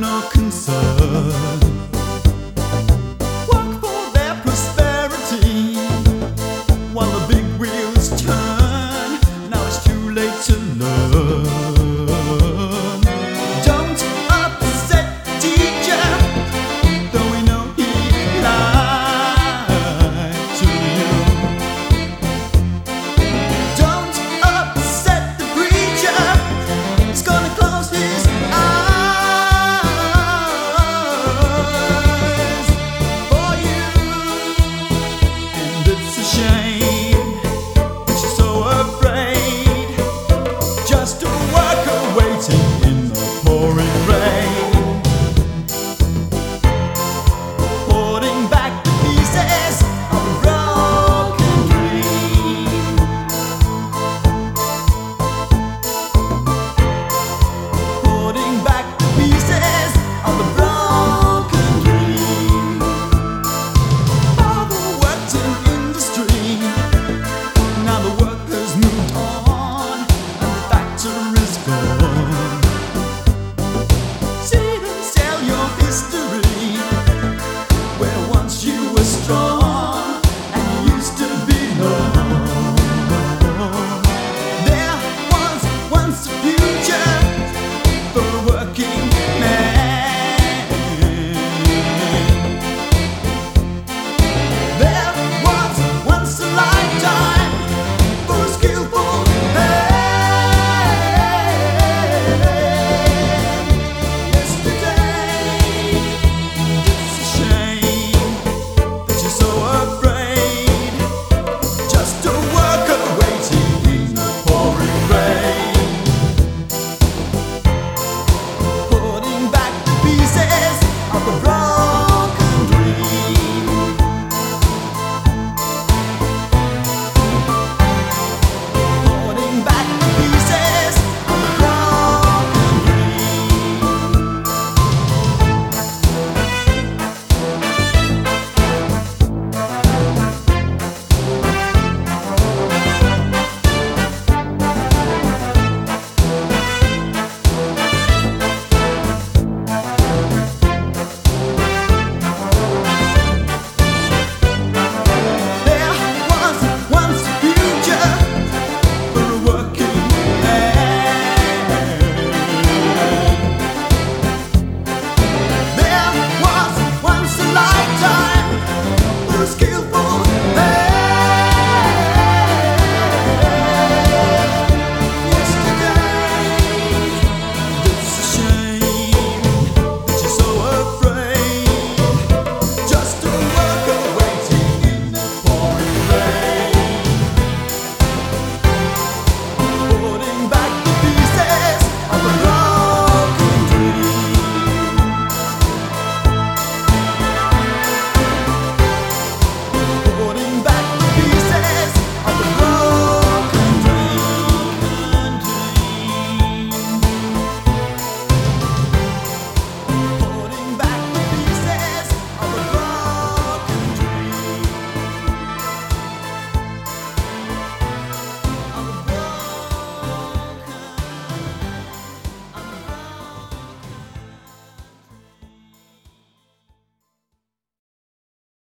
no concern.